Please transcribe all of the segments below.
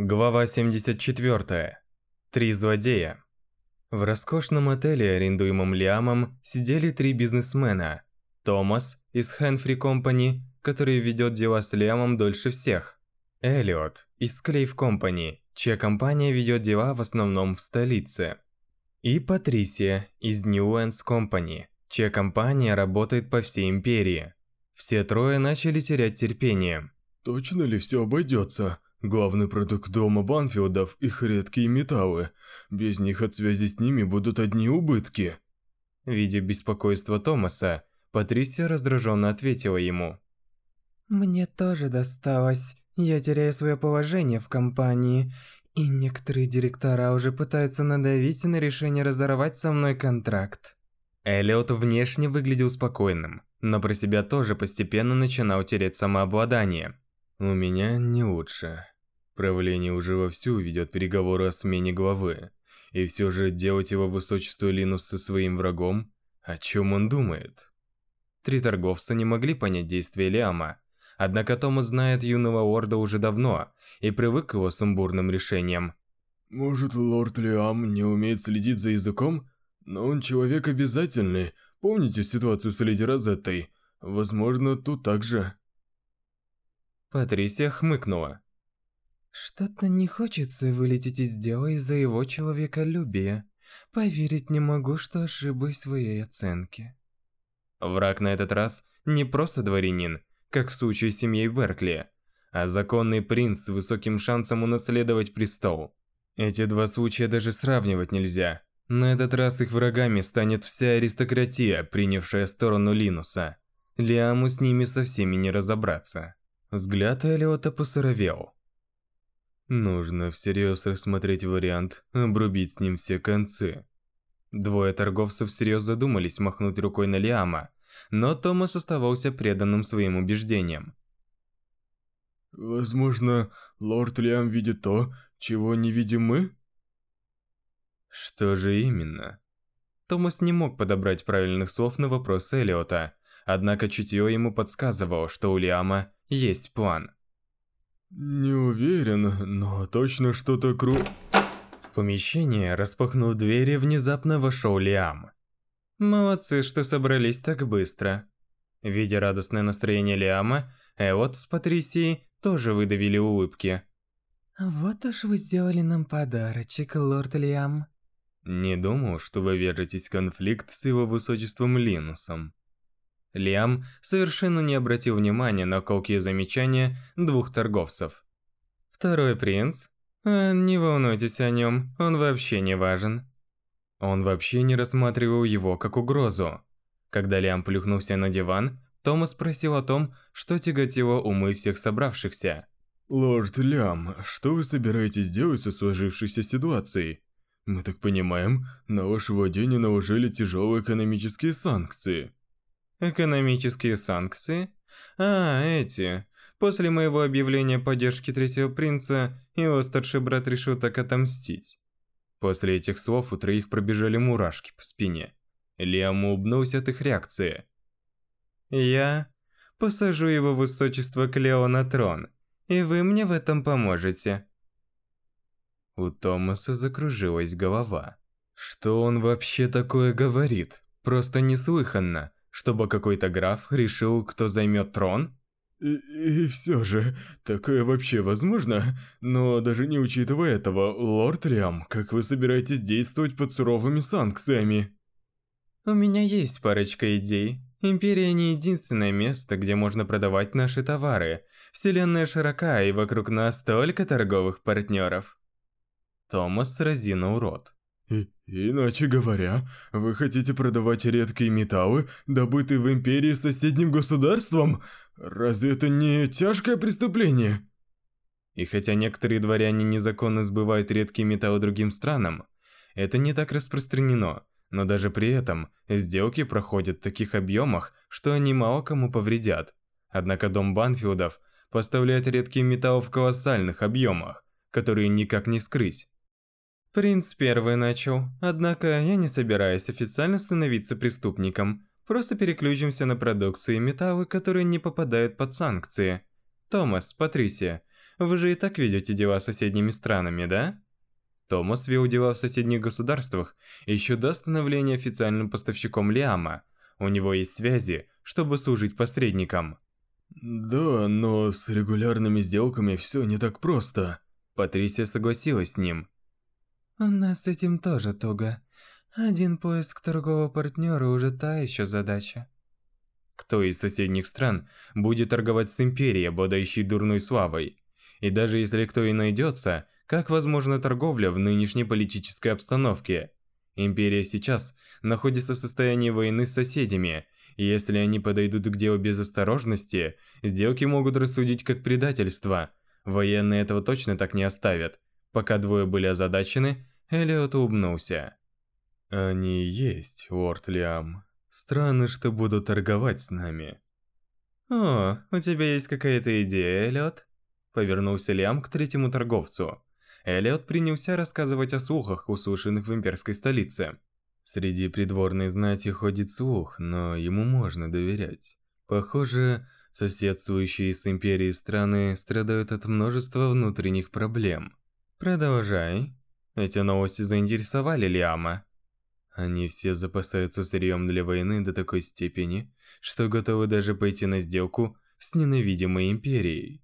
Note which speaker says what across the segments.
Speaker 1: Глава 74. Три злодея. В роскошном отеле, арендуемом Лиамом, сидели три бизнесмена. Томас из Хенфри Компани, который ведет дела с Лиамом дольше всех. Эллиот из Клейв Компани, чья компания ведет дела в основном в столице. И Патрисия из Ньюэнс Компани, чья компания работает по всей империи. Все трое начали терять терпение.
Speaker 2: Точно ли все обойдется? Главный продукт дома Банфилдов – их редкие металлы. Без них от связи с ними будут одни убытки.
Speaker 1: Видя беспокойство Томаса, Патрисия раздраженно ответила ему.
Speaker 3: «Мне тоже досталось. Я теряю свое положение в компании, и некоторые директора уже пытаются надавить на решение разорвать со мной контракт».
Speaker 1: Эллиот внешне выглядел спокойным, но про себя тоже постепенно начинал терять самообладание.
Speaker 2: У меня не лучше. Правление уже вовсю ведет переговоры о смене главы. И все же делать его высочество Линус со своим врагом? О чем он думает?
Speaker 1: Три торговца не могли понять действия Лиама. Однако Томас знает юного лорда уже давно и привык к его сумбурным решениям.
Speaker 2: Может, лорд Лиам не умеет следить за языком? Но он человек обязательный. Помните ситуацию с леди Розеттой? Возможно, тут также.
Speaker 1: Патрисия хмыкнула.
Speaker 3: Что-то не хочется вылететь из дела из-за его человеколюбия. Поверить не могу, что ошиблась в своей оценке.
Speaker 1: Враг на этот раз не просто дворянин, как в случае с семьей Беркли, а законный принц с высоким шансом унаследовать престол. Эти два случая даже сравнивать нельзя. На этот раз их врагами станет вся аристократия, принявшая сторону Линуса. Лиаму с ними со всеми не разобраться. Взгляд Элиота посуровел.
Speaker 2: Нужно всерьез рассмотреть вариант обрубить с ним все концы.
Speaker 1: Двое торговцев всерьез задумались махнуть рукой на Лиама, но Томас оставался преданным своим убеждениям.
Speaker 2: Возможно, лорд Лиам видит то, чего не видим мы?
Speaker 1: Что же именно? Томас не мог подобрать правильных слов на вопрос Элиота, однако чутье ему подсказывало, что у Лиама есть план.
Speaker 2: Не уверен, но точно что-то кру...
Speaker 1: В помещение, распахнув двери, внезапно вошел Лиам. Молодцы, что собрались так быстро. Видя радостное настроение Лиама, Эвот с Патрисией тоже выдавили улыбки.
Speaker 3: Вот уж вы сделали нам подарочек, лорд Лиам.
Speaker 1: Не думал, что вы вяжетесь в конфликт с его высочеством Линусом. Лиам совершенно не обратил внимания на колкие замечания двух торговцев. Второй принц? А, не волнуйтесь о нем, он вообще не важен. Он вообще не рассматривал его как угрозу. Когда Лиам плюхнулся на диван, Томас спросил о том, что тяготило умы всех собравшихся.
Speaker 2: «Лорд Лям, что вы собираетесь делать со сложившейся ситуацией? Мы так понимаем, на ваше владение наложили тяжелые экономические санкции».
Speaker 1: Экономические санкции? А, эти. После моего объявления поддержки третьего принца, его старший брат решил так отомстить. После этих слов у троих пробежали мурашки по спине. Лиам улыбнулся от их реакции. «Я посажу его высочество Клео на трон, и вы мне в этом поможете». У Томаса закружилась голова. Что он вообще такое говорит? Просто неслыханно чтобы какой-то граф решил, кто займет трон?
Speaker 2: И, и все же, такое вообще возможно? Но даже не учитывая этого, лорд Лям, как вы собираетесь действовать под суровыми санкциями?
Speaker 1: У меня есть парочка идей. Империя не единственное место, где можно продавать наши товары. Вселенная широка, и вокруг нас столько торговых партнеров. Томас разинул рот.
Speaker 2: Иначе говоря, вы хотите продавать редкие металлы, добытые в Империи соседним государством? Разве это не тяжкое преступление?
Speaker 1: И хотя некоторые дворяне незаконно сбывают редкие металлы другим странам, это не так распространено, но даже при этом сделки проходят в таких объемах, что они мало кому повредят. Однако дом Банфилдов поставляет редкие металлы в колоссальных объемах, которые никак не скрыть. Принц первый начал, однако я не собираюсь официально становиться преступником. Просто переключимся на продукцию и металлы, которые не попадают под санкции. Томас, Патрисия, Вы же и так ведете дела с соседними странами, да? Томас вел дела в соседних государствах еще до становления официальным поставщиком Лиама. У него есть связи, чтобы служить посредником.
Speaker 2: Да, но с регулярными сделками все не так просто.
Speaker 1: Патрисия согласилась с ним.
Speaker 3: У нас с этим тоже туго. Один поиск торгового партнера уже та еще задача.
Speaker 1: Кто из соседних стран будет торговать с Империей, обладающей дурной славой? И даже если кто и найдется, как возможна торговля в нынешней политической обстановке? Империя сейчас находится в состоянии войны с соседями, и если они подойдут к делу без осторожности, сделки могут рассудить как предательство. Военные этого точно так не оставят. Пока двое были озадачены, Элиот улыбнулся.
Speaker 2: «Они есть, лорд Лиам. Странно, что будут торговать с нами».
Speaker 1: «О, у тебя есть какая-то идея, Эллиот?» Повернулся Лиам к третьему торговцу. Эллиот принялся рассказывать о слухах, услышанных в имперской столице.
Speaker 2: Среди придворной знати ходит слух, но ему можно доверять. Похоже, соседствующие с империей страны страдают от множества внутренних проблем.
Speaker 1: Продолжай. Эти новости заинтересовали Лиама.
Speaker 2: Они все запасаются сырьем для войны до такой степени, что готовы даже пойти на сделку с ненавидимой империей.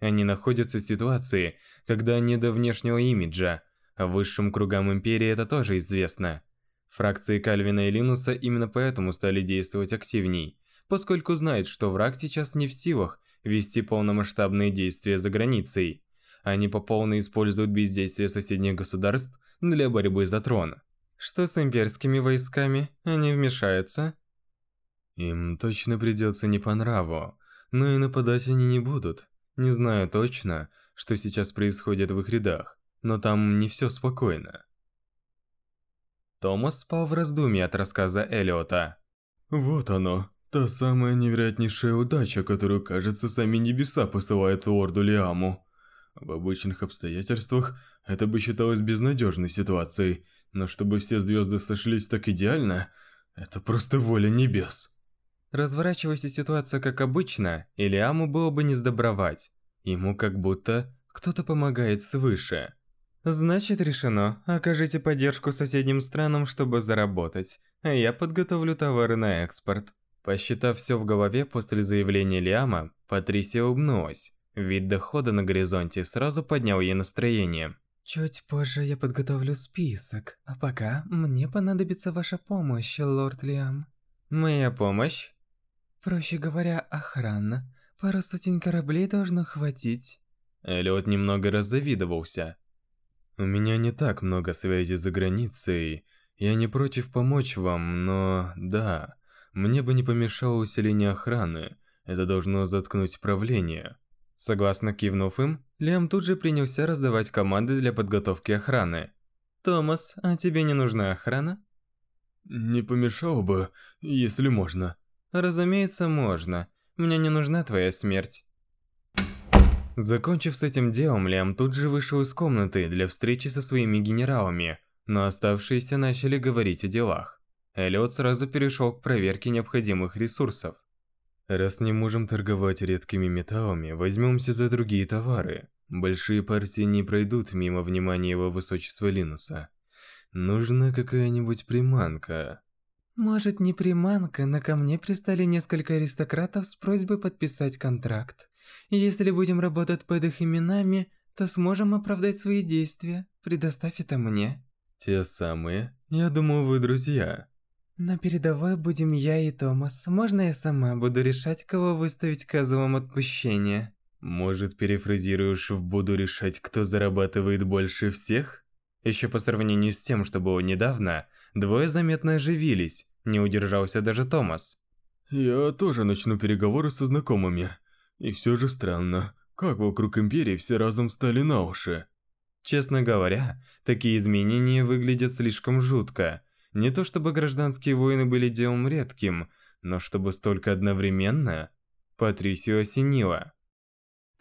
Speaker 1: Они находятся в ситуации, когда не до внешнего имиджа, а высшим кругам империи это тоже известно. Фракции Кальвина и Линуса именно поэтому стали действовать активней, поскольку знают, что враг сейчас не в силах вести полномасштабные действия за границей. Они по полной используют бездействие соседних государств для борьбы за трон. Что с имперскими войсками? Они вмешаются?
Speaker 2: Им точно придется не по нраву, но и нападать они не будут. Не знаю точно, что сейчас происходит в их рядах, но там не все спокойно.
Speaker 1: Томас спал в раздумье от рассказа Элиота.
Speaker 2: Вот оно, та самая невероятнейшая удача, которую, кажется, сами небеса посылают лорду Лиаму. В обычных обстоятельствах это бы считалось безнадежной ситуацией, но чтобы все звезды сошлись так идеально, это просто воля небес.
Speaker 1: Разворачивайся ситуация как обычно, Илиаму было бы не сдобровать. Ему как будто кто-то помогает свыше. Значит, решено. Окажите поддержку соседним странам, чтобы заработать, а я подготовлю товары на экспорт. Посчитав все в голове после заявления Лиама, Патрисия улыбнулась. Вид дохода на горизонте сразу поднял ей настроение.
Speaker 3: Чуть позже я подготовлю список, а пока мне понадобится ваша помощь, лорд Лиам.
Speaker 1: Моя помощь?
Speaker 3: Проще говоря, охрана. Пару сотен кораблей должно хватить.
Speaker 1: Эллиот немного раззавидовался.
Speaker 2: У меня не так много связей за границей. Я не против помочь вам, но да, мне бы не помешало усиление охраны. Это должно заткнуть правление.
Speaker 1: Согласно кивнув им, Лиам тут же принялся раздавать команды для подготовки охраны. «Томас, а тебе не нужна охрана?»
Speaker 2: «Не помешало бы, если можно».
Speaker 1: «Разумеется, можно. Мне не нужна твоя смерть». Закончив с этим делом, Лиам тут же вышел из комнаты для встречи со своими генералами, но оставшиеся начали говорить о делах. Эллиот сразу перешел к проверке необходимых ресурсов.
Speaker 2: Раз не можем торговать редкими металлами, возьмемся за другие товары. Большие партии не пройдут мимо внимания его высочества Линуса. Нужна какая-нибудь приманка.
Speaker 3: Может, не приманка, но ко мне пристали несколько аристократов с просьбой подписать контракт. Если будем работать под их именами, то сможем оправдать свои действия. Предоставь это мне.
Speaker 2: Те самые? Я думаю, вы друзья.
Speaker 3: На передовой будем я и Томас. Можно я сама буду решать, кого выставить козлом отпущения?
Speaker 2: Может, перефразируешь в «буду решать, кто зарабатывает больше всех»?
Speaker 1: Еще по сравнению с тем, что было недавно, двое заметно оживились. Не удержался даже Томас.
Speaker 2: Я тоже начну переговоры со знакомыми. И все же странно, как вокруг Империи все разом стали на уши.
Speaker 1: Честно говоря, такие изменения выглядят слишком жутко. Не то чтобы гражданские войны были делом редким, но чтобы столько одновременно, Патрисию осенило.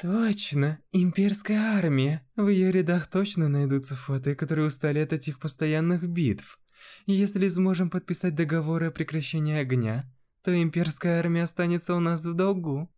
Speaker 3: Точно, имперская армия. В ее рядах точно найдутся фото, которые устали от этих постоянных битв. Если сможем подписать договоры о прекращении огня, то имперская армия останется у нас в долгу.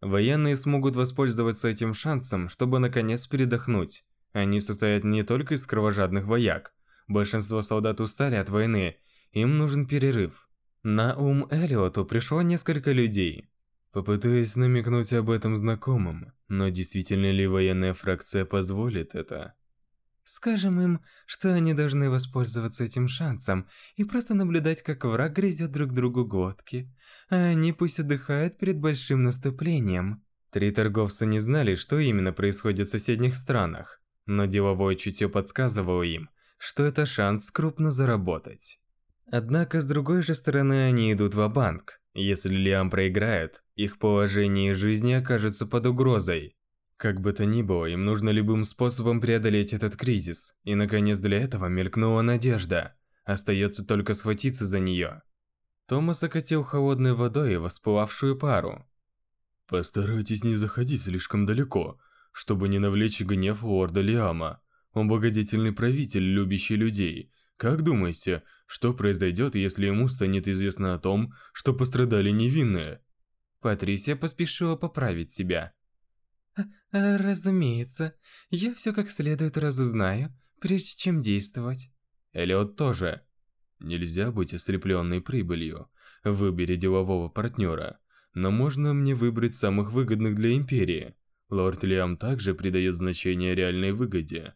Speaker 1: Военные смогут воспользоваться этим шансом, чтобы наконец передохнуть. Они состоят не только из кровожадных вояк. Большинство солдат устали от войны, им нужен перерыв. На ум Элиоту пришло несколько людей. Попытаюсь намекнуть об этом знакомым, но действительно ли военная фракция позволит это?
Speaker 3: Скажем им, что они должны воспользоваться этим шансом и просто наблюдать, как враг грызет друг другу глотки, а они пусть отдыхают перед большим наступлением.
Speaker 1: Три торговца не знали, что именно происходит в соседних странах, но деловое чутье подсказывало им, что это шанс крупно заработать. Однако, с другой же стороны, они идут в банк Если Лиам проиграет, их положение и жизни окажутся под угрозой. Как бы то ни было, им нужно любым способом преодолеть этот кризис. И наконец для этого мелькнула надежда. Остается только схватиться за нее. Томас окатил холодной водой воспылавшую пару.
Speaker 2: Постарайтесь не заходить слишком далеко, чтобы не навлечь гнев лорда Лиама. Он благодетельный правитель, любящий людей. Как думаете, что произойдет, если ему станет известно о том, что пострадали невинные?
Speaker 1: Патрисия поспешила поправить себя.
Speaker 3: А, разумеется, я все как следует разузнаю, прежде чем действовать.
Speaker 1: Эллиот тоже.
Speaker 2: Нельзя быть ослепленной прибылью. Выбери делового партнера. Но можно мне выбрать самых выгодных для Империи. Лорд Лиам также придает значение реальной выгоде.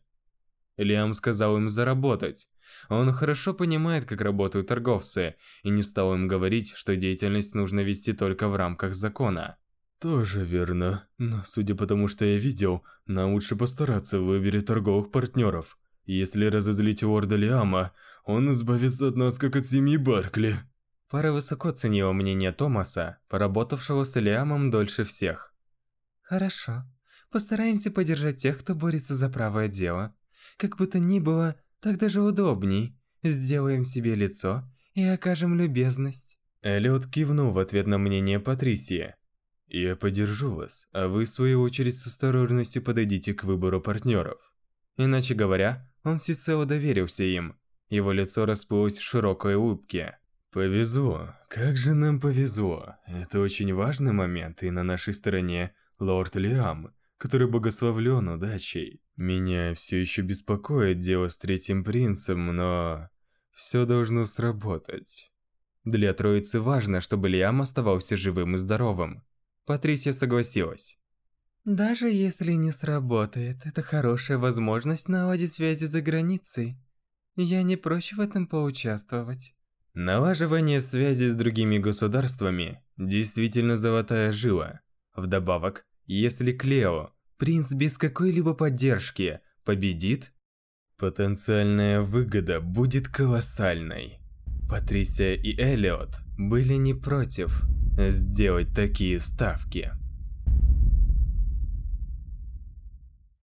Speaker 1: Лиам сказал им заработать. Он хорошо понимает, как работают торговцы, и не стал им говорить, что деятельность нужно вести только в рамках закона.
Speaker 2: Тоже верно. Но судя по тому, что я видел, нам лучше постараться выберет торговых партнеров. Если разозлить Уорда Лиама, он избавится от нас, как от семьи Баркли.
Speaker 1: Пара высоко ценила мнение Томаса, поработавшего с Лиамом дольше всех.
Speaker 3: Хорошо. Постараемся поддержать тех, кто борется за правое дело. Как бы то ни было, так даже удобней. Сделаем себе лицо и окажем любезность.
Speaker 1: Эллиот кивнул в ответ на мнение Патрисии.
Speaker 2: Я поддержу вас, а вы в свою очередь с осторожностью подойдите к выбору партнеров.
Speaker 1: Иначе говоря, он всецело доверился им. Его лицо расплылось в широкой улыбке.
Speaker 2: Повезло. Как же нам повезло. Это очень важный момент, и на нашей стороне лорд Лиам, который богословлен удачей. Меня все еще беспокоит дело с третьим принцем, но... Все должно сработать.
Speaker 1: Для троицы важно, чтобы Лиам оставался живым и здоровым. Патрисия согласилась.
Speaker 3: Даже если не сработает, это хорошая возможность наладить связи за границей. Я не прочь в этом поучаствовать.
Speaker 1: Налаживание связи с другими государствами действительно золотая жила. Вдобавок, если Клео, принц без какой-либо поддержки, победит, потенциальная выгода будет колоссальной. Патрисия и Элиот были не против сделать такие ставки.